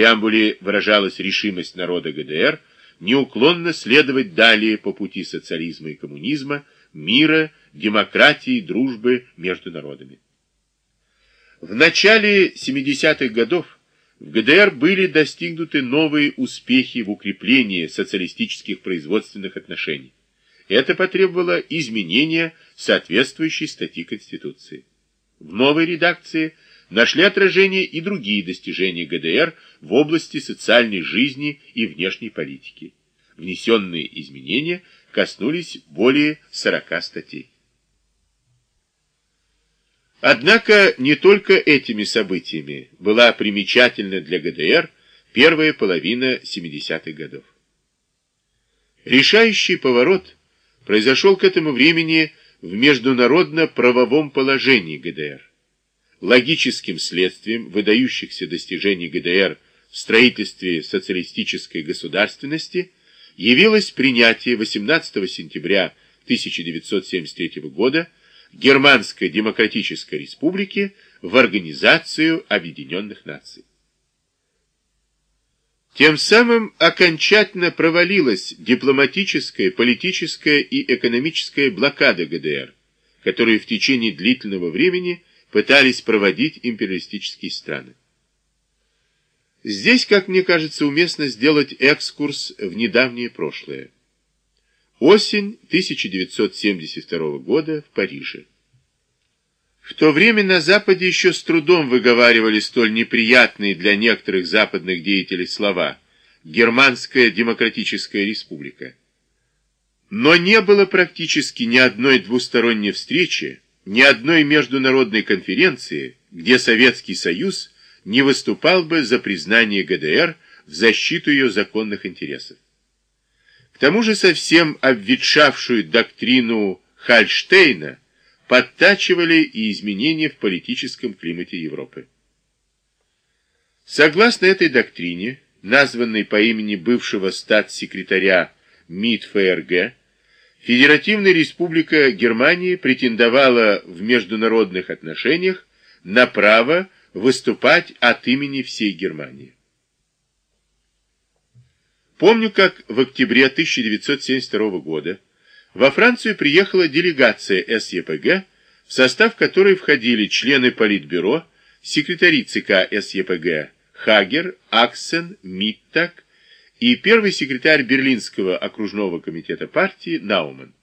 преамбуле выражалась решимость народа ГДР неуклонно следовать далее по пути социализма и коммунизма, мира, демократии, дружбы между народами. В начале 70-х годов в ГДР были достигнуты новые успехи в укреплении социалистических производственных отношений. Это потребовало изменения соответствующей статьи Конституции. В новой редакции нашли отражение и другие достижения ГДР в области социальной жизни и внешней политики. Внесенные изменения коснулись более 40 статей. Однако не только этими событиями была примечательна для ГДР первая половина 70-х годов. Решающий поворот произошел к этому времени в международно-правовом положении ГДР. Логическим следствием выдающихся достижений ГДР в строительстве социалистической государственности явилось принятие 18 сентября 1973 года Германской Демократической Республики в Организацию Объединенных Наций. Тем самым окончательно провалилась дипломатическая, политическая и экономическая блокада ГДР, которую в течение длительного времени пытались проводить империалистические страны. Здесь, как мне кажется, уместно сделать экскурс в недавнее прошлое. Осень 1972 года в Париже. В то время на Западе еще с трудом выговаривали столь неприятные для некоторых западных деятелей слова «Германская Демократическая Республика». Но не было практически ни одной двусторонней встречи, ни одной международной конференции, где Советский Союз не выступал бы за признание ГДР в защиту ее законных интересов. К тому же совсем обветшавшую доктрину Хальштейна подтачивали и изменения в политическом климате Европы. Согласно этой доктрине, названной по имени бывшего статс-секретаря МИД ФРГ, Федеративная Республика Германии претендовала в международных отношениях на право выступать от имени всей Германии. Помню, как в октябре 1972 года во Францию приехала делегация СЕПГ, в состав которой входили члены Политбюро, секретари ЦК СЕПГ Хагер, Аксен, Миттак и первый секретарь Берлинского окружного комитета партии Науман.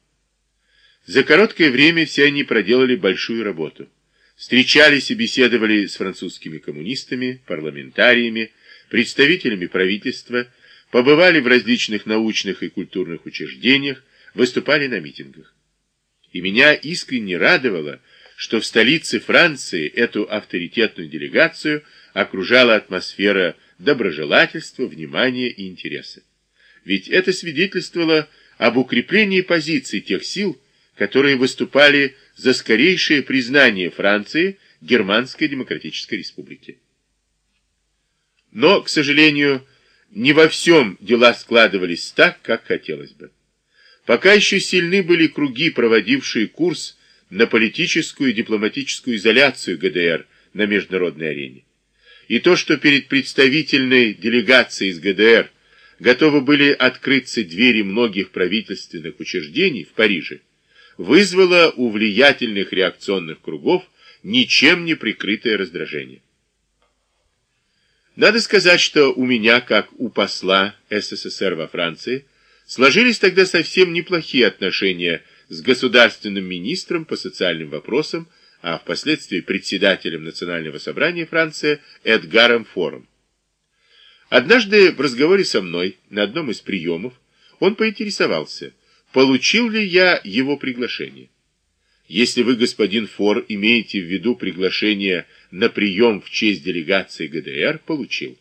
За короткое время все они проделали большую работу. Встречались и беседовали с французскими коммунистами, парламентариями, представителями правительства, побывали в различных научных и культурных учреждениях, выступали на митингах. И меня искренне радовало, что в столице Франции эту авторитетную делегацию окружала атмосфера доброжелательства, внимания и интереса. Ведь это свидетельствовало об укреплении позиций тех сил, которые выступали за скорейшее признание Франции Германской Демократической Республики. Но, к сожалению, не во всем дела складывались так, как хотелось бы. Пока еще сильны были круги, проводившие курс на политическую и дипломатическую изоляцию ГДР на международной арене. И то, что перед представительной делегацией из ГДР готовы были открыться двери многих правительственных учреждений в Париже, вызвало у влиятельных реакционных кругов ничем не прикрытое раздражение. Надо сказать, что у меня, как у посла СССР во Франции, сложились тогда совсем неплохие отношения с государственным министром по социальным вопросам, а впоследствии председателем Национального собрания Франции Эдгаром Фором. Однажды в разговоре со мной на одном из приемов он поинтересовался, получил ли я его приглашение. Если вы, господин Фор, имеете в виду приглашение на прием в честь делегации ГДР, получил.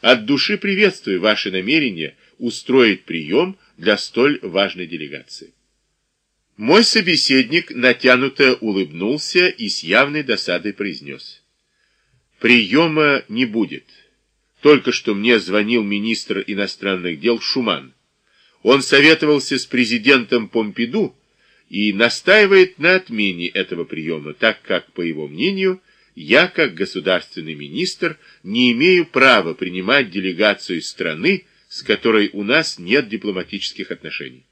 От души приветствую ваше намерение устроить прием для столь важной делегации. Мой собеседник натянуто улыбнулся и с явной досадой произнес. Приема не будет. Только что мне звонил министр иностранных дел Шуман. Он советовался с президентом Помпиду и настаивает на отмене этого приема, так как, по его мнению, я, как государственный министр, не имею права принимать делегацию страны, с которой у нас нет дипломатических отношений.